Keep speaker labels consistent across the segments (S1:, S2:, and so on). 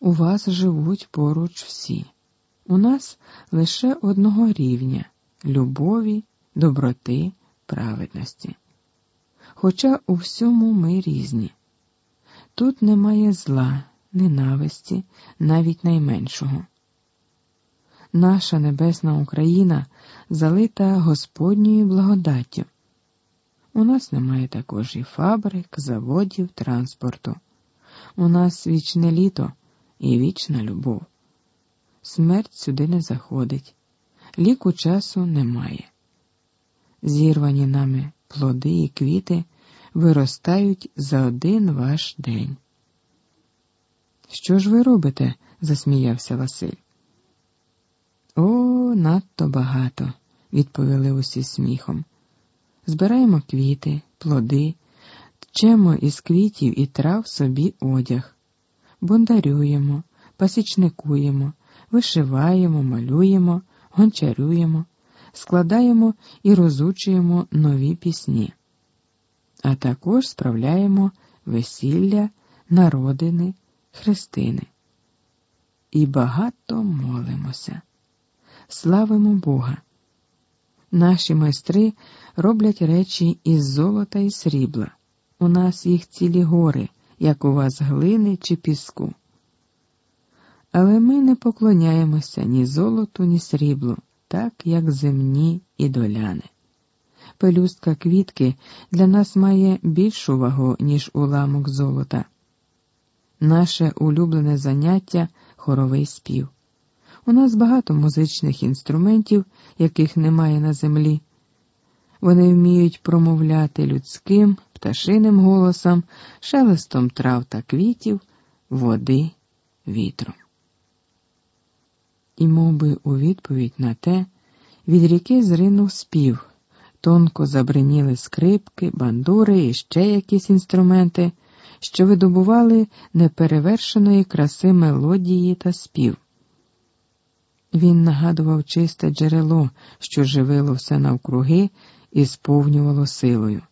S1: у вас живуть поруч всі. У нас лише одного рівня любові, доброти, праведності. Хоча у всьому ми різні. Тут немає зла, ненависті, навіть найменшого. Наша небесна Україна залита Господньою благодаттю. У нас немає також і фабрик, заводів, транспорту. У нас вічне літо і вічна любов. Смерть сюди не заходить, ліку часу немає. Зірвані нами плоди і квіти виростають за один ваш день. Що ж ви робите? засміявся Василь. О, надто багато, відповіли усі сміхом. Збираємо квіти, плоди, тчемо із квітів і трав собі одяг, бондарюємо, пасічникуємо, вишиваємо, малюємо, гончарюємо, складаємо і розучуємо нові пісні, а також справляємо весілля, народини, хрестини. І багато молимося, славимо Бога. Наші майстри роблять речі із золота і срібла. У нас їх цілі гори, як у вас глини чи піску. Але ми не поклоняємося ні золоту, ні сріблу, так як земні ідоляни. Пелюстка квітки для нас має більшу вагу, ніж уламок золота. Наше улюблене заняття хоровий спів. У нас багато музичних інструментів, яких немає на землі. Вони вміють промовляти людським, пташиним голосом, шелестом трав та квітів, води, вітром. І мов би, у відповідь на те, від ріки зринув спів, тонко забриніли скрипки, бандури і ще якісь інструменти, що видобували неперевершеної краси мелодії та спів. Він нагадував чисте джерело, що живило все навкруги і сповнювало силою.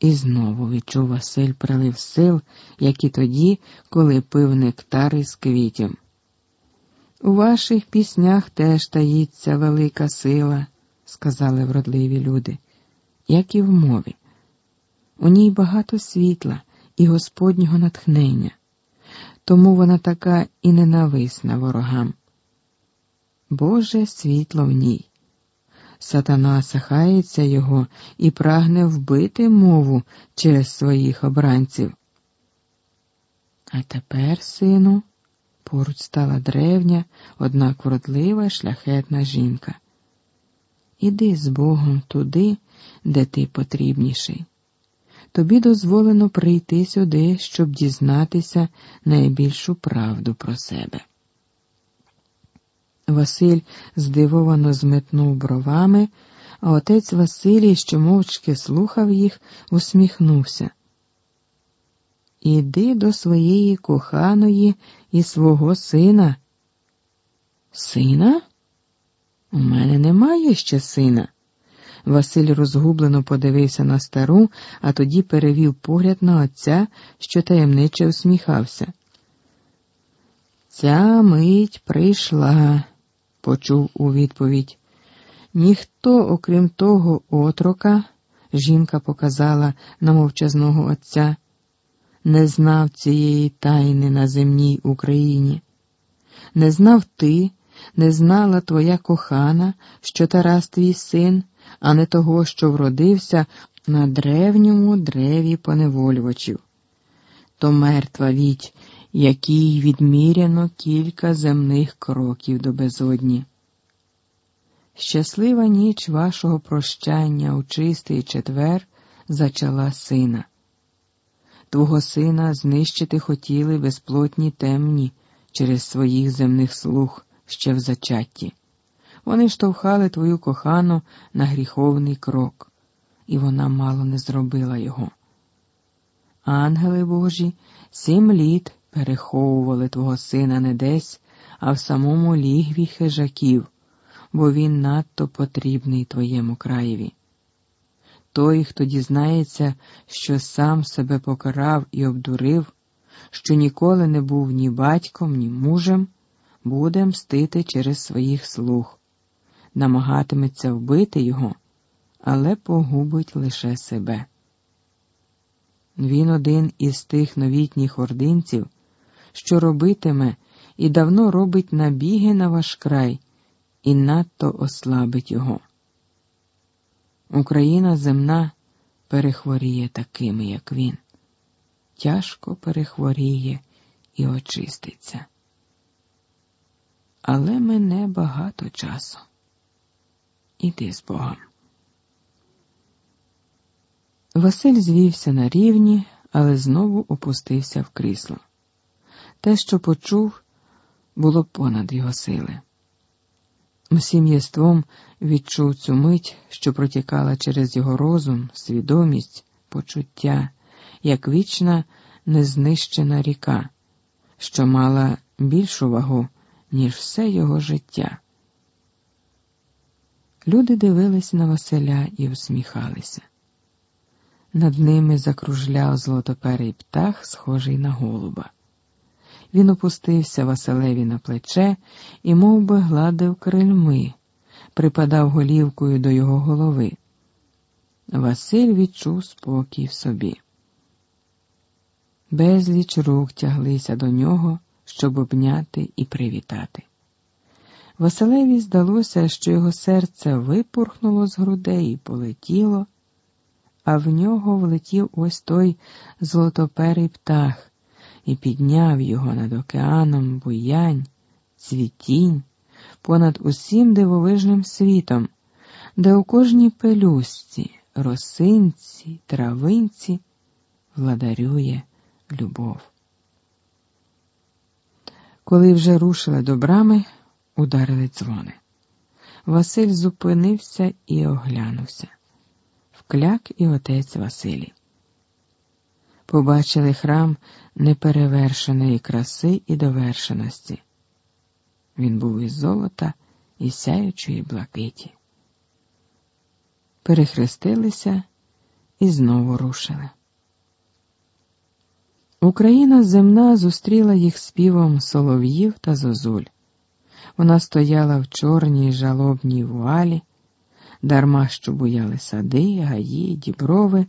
S1: І знову відчув Василь прилив сил, як і тоді, коли пив нектар із квітів. У ваших піснях теж таїться велика сила, сказали вродливі люди, як і в мові. У ній багато світла і Господнього натхнення, тому вона така і ненависна ворогам. Боже світло в ній. Сатана сахається його і прагне вбити мову через своїх обранців. А тепер, сину, поруч стала древня, однак вродлива шляхетна жінка. Іди з Богом туди, де ти потрібніший. Тобі дозволено прийти сюди, щоб дізнатися найбільшу правду про себе. Василь здивовано зметнув бровами, а отець Василій, що мовчки слухав їх, усміхнувся. Іди до своєї коханої і свого сина. Сина? У мене немає ще сина. Василь розгублено подивився на стару, а тоді перевів погляд на отця, що таємниче усміхався. Ця мить прийшла почув у відповідь. Ніхто, окрім того отрока, жінка показала на мовчазного отця, не знав цієї тайни на земній Україні. Не знав ти, не знала твоя кохана, що Тарас твій син, а не того, що вродився на древньому древі поневолювачів. То мертва віть, якій відміряно кілька земних кроків до безодні. Щаслива ніч вашого прощання у чистий четвер зачала сина. Твого сина знищити хотіли безплотні темні через своїх земних слуг ще в зачатті. Вони штовхали твою кохану на гріховний крок, і вона мало не зробила його. Ангели Божі сім літ переховували твого сина не десь, а в самому лігві хижаків, бо він надто потрібний твоєму краєві. Той, хто дізнається, що сам себе покарав і обдурив, що ніколи не був ні батьком, ні мужем, буде мстити через своїх слуг, намагатиметься вбити його, але погубить лише себе. Він один із тих новітніх ординців, що робитиме і давно робить набіги на ваш край і надто ослабить його. Україна земна перехворіє такими, як він, тяжко перехворіє і очиститься. Але мене багато часу. Іди з Богом. Василь звівся на рівні, але знову опустився в крісло. Те, що почув, було понад його сили. Усім єством відчув цю мить, що протікала через його розум, свідомість, почуття, як вічна незнищена ріка, що мала більшу вагу, ніж все його життя. Люди дивились на Василя і усміхалися. Над ними закружляв золотоперий птах, схожий на голуба. Він опустився Василеві на плече і мов би, гладив крильми, припадав голівкою до його голови. Василь відчув спокій в собі. Безліч рук тяглися до нього, щоб обняти і привітати. Василеві здалося, що його серце випурхнуло з грудей і полетіло, а в нього влетів ось той золотоперий птах і підняв його над океаном буянь, цвітінь, понад усім дивовижним світом, де у кожній пелюстці, росинці, травинці владарює любов. Коли вже рушили до брами, ударили дзвони. Василь зупинився і оглянувся. Вкляк і отець Василій побачили храм неперевершеної краси і довершеності. Він був із золота і сяючої блакиті. Перехрестилися і знову рушили. Україна земна зустріла їх співом солов'їв та зозуль. Вона стояла в чорній жалобній вуалі, дарма що буяли сади, гаї, діброви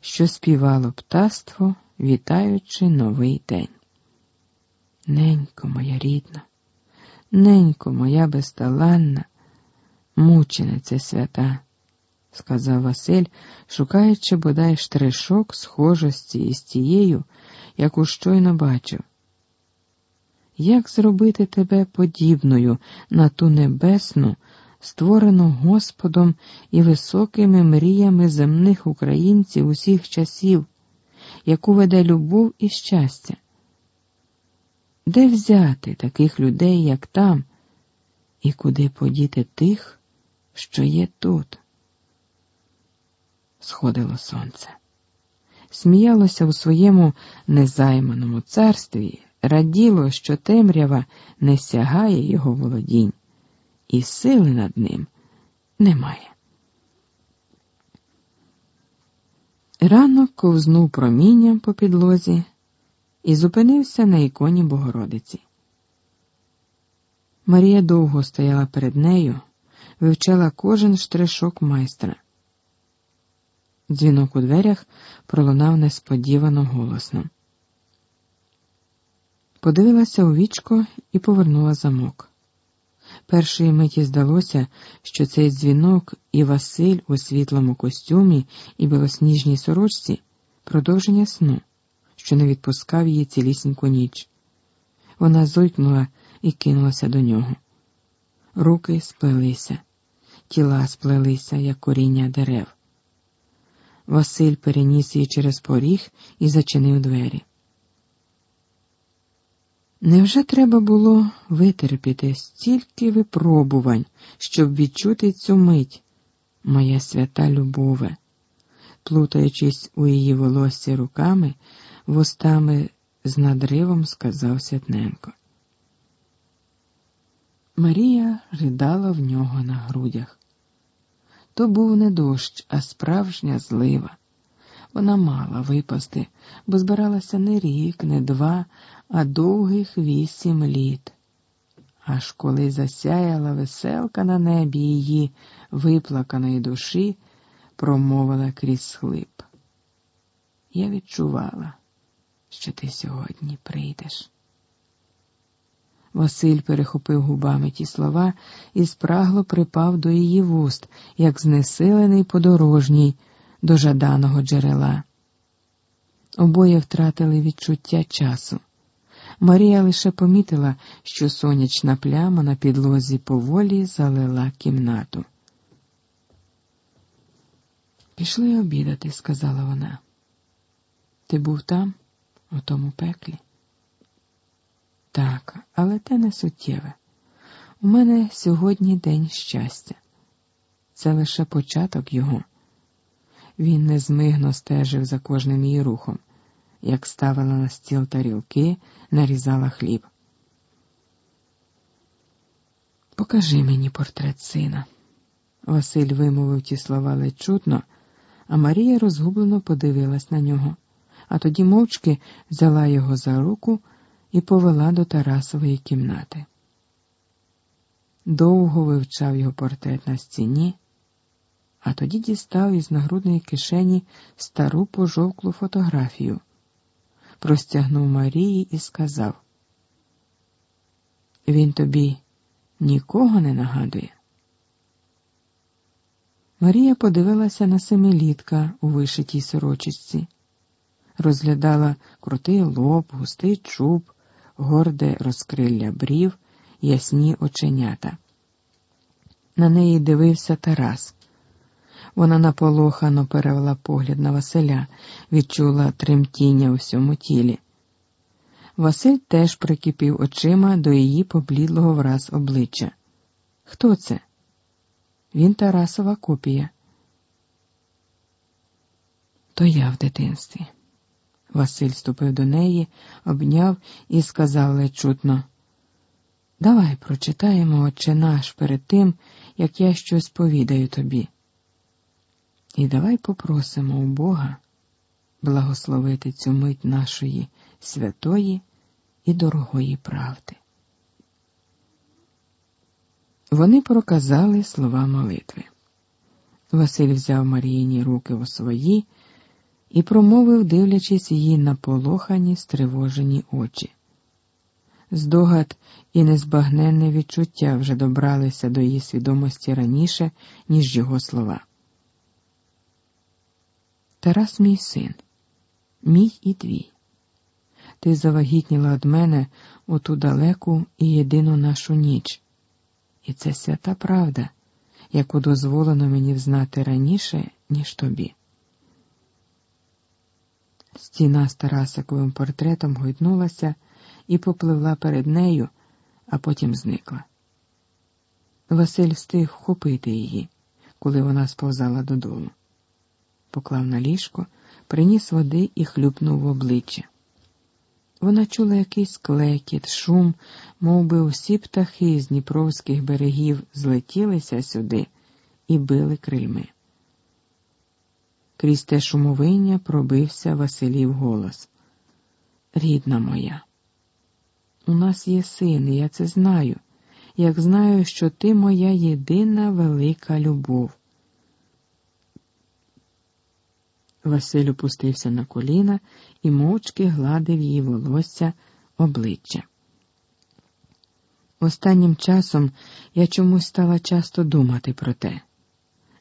S1: що співало птаство, вітаючи новий день. Ненько моя рідна, ненько моя безталанна, мучениця свята, сказав Василь, шукаючи бодай штришок схожості із тією, яку щойно бачив. Як зробити тебе подібною на ту небесну, створену Господом і високими мріями земних українців усіх часів, яку веде любов і щастя. Де взяти таких людей, як там, і куди подіти тих, що є тут? Сходило сонце, сміялося у своєму незайманому царстві, раділо, що темрява не сягає його володінь і сили над ним немає. Ранок ковзнув промінням по підлозі і зупинився на іконі Богородиці. Марія довго стояла перед нею, вивчала кожен штришок майстра. Дзвінок у дверях пролунав несподівано голосно. Подивилася у вічко і повернула замок. Першої миті здалося, що цей дзвінок і Василь у світлому костюмі і білосніжній сорочці продовження сну, що не відпускав її цілісіньку ніч. Вона зойкнула і кинулася до нього. Руки сплелися, тіла сплелися, як коріння дерев. Василь переніс її через поріг і зачинив двері. Невже треба було витерпіти стільки випробувань, щоб відчути цю мить, моя свята любове, плутаючись у її волоссі руками, вустами з надривом сказав Святненко. Марія ридала в нього на грудях. То був не дощ, а справжня злива. Вона мала випасти, бо збиралася не рік, не два, а довгих вісім літ. Аж коли засяяла веселка на небі її виплаканої душі, промовила крізь схлип. Я відчувала, що ти сьогодні прийдеш. Василь перехопив губами ті слова і спрагло припав до її вуст, як знесилений подорожній до жаданого джерела. Обоє втратили відчуття часу. Марія лише помітила, що сонячна пляма на підлозі поволі залила кімнату. Пішли обідати, сказала вона. Ти був там, у тому пеклі? Так, але те не суттєве. У мене сьогодні день щастя. Це лише початок його. Він незмигно стежив за кожним її рухом, як ставила на стіл тарілки, нарізала хліб. Покажи мені портрет сина. Василь вимовив ті слова ледь чутно, а Марія розгублено подивилась на нього, а тоді мовчки взяла його за руку і повела до Тарасової кімнати. Довго вивчав його портрет на стіні, а тоді дістав із нагрудної кишені стару пожовклу фотографію, простягнув Марії і сказав: Він тобі нікого не нагадує. Марія подивилася на семилітка у вишитій сорочці, розглядала крутий лоб, густий чуб, горде розкрилля брів, ясні оченята. На неї дивився Тарас. Вона наполохано перевела погляд на Василя, відчула тремтіння у всьому тілі. Василь теж прикипів очима до її поблідлого враз обличчя. Хто це? Він Тарасова копія. То я в дитинстві. Василь ступив до неї, обняв і сказав ледь чутно. Давай прочитаємо, Отче наш, перед тим, як я щось повідаю тобі. І давай попросимо у Бога благословити цю мить нашої святої і дорогої правди. Вони проказали слова молитви. Василь взяв Маріїні руки у свої і промовив, дивлячись її на полохані, стривожені очі. Здогад і незбагненне відчуття вже добралися до її свідомості раніше, ніж його слова. Тарас мій син, мій і твій. Ти завагітніла від мене у ту далеку і єдину нашу ніч. І це свята правда, яку дозволено мені взнати раніше, ніж тобі. Стіна з Тарасиковим портретом гойднулася і попливла перед нею, а потім зникла. Василь встиг вхопити її, коли вона сповзала додому. Поклав на ліжко, приніс води і хлюпнув в обличчя. Вона чула якийсь клекіт, шум, мов би усі птахи з дніпровських берегів злетілися сюди і били крильми. Крізь те шумовиння пробився Василів голос. Рідна моя, у нас є син, я це знаю, як знаю, що ти моя єдина велика любов. Василь опустився на коліна і мовчки гладив її волосся обличчя. Останнім часом я чомусь стала часто думати про те.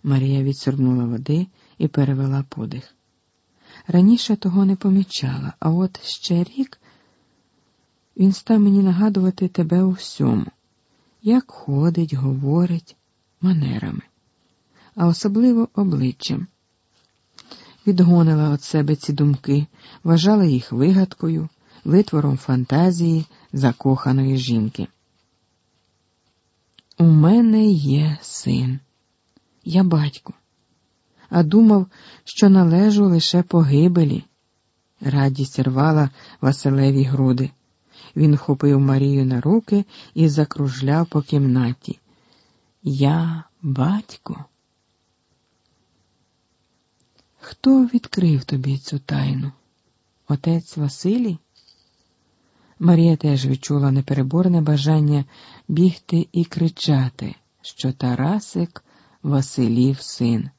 S1: Марія відсорбнула води і перевела подих. Раніше того не помічала, а от ще рік він став мені нагадувати тебе у всьому, як ходить, говорить, манерами, а особливо обличчям. Відгонила від себе ці думки, вважала їх вигадкою, витвором фантазії закоханої жінки. У мене є син, я батько а думав, що належу лише погибелі. Радість рвала Василеві груди. Він хопив Марію на руки і закружляв по кімнаті. Я батько. Хто відкрив тобі цю тайну? Отець Василій? Марія теж відчула непереборне бажання бігти і кричати, що Тарасик Василів син.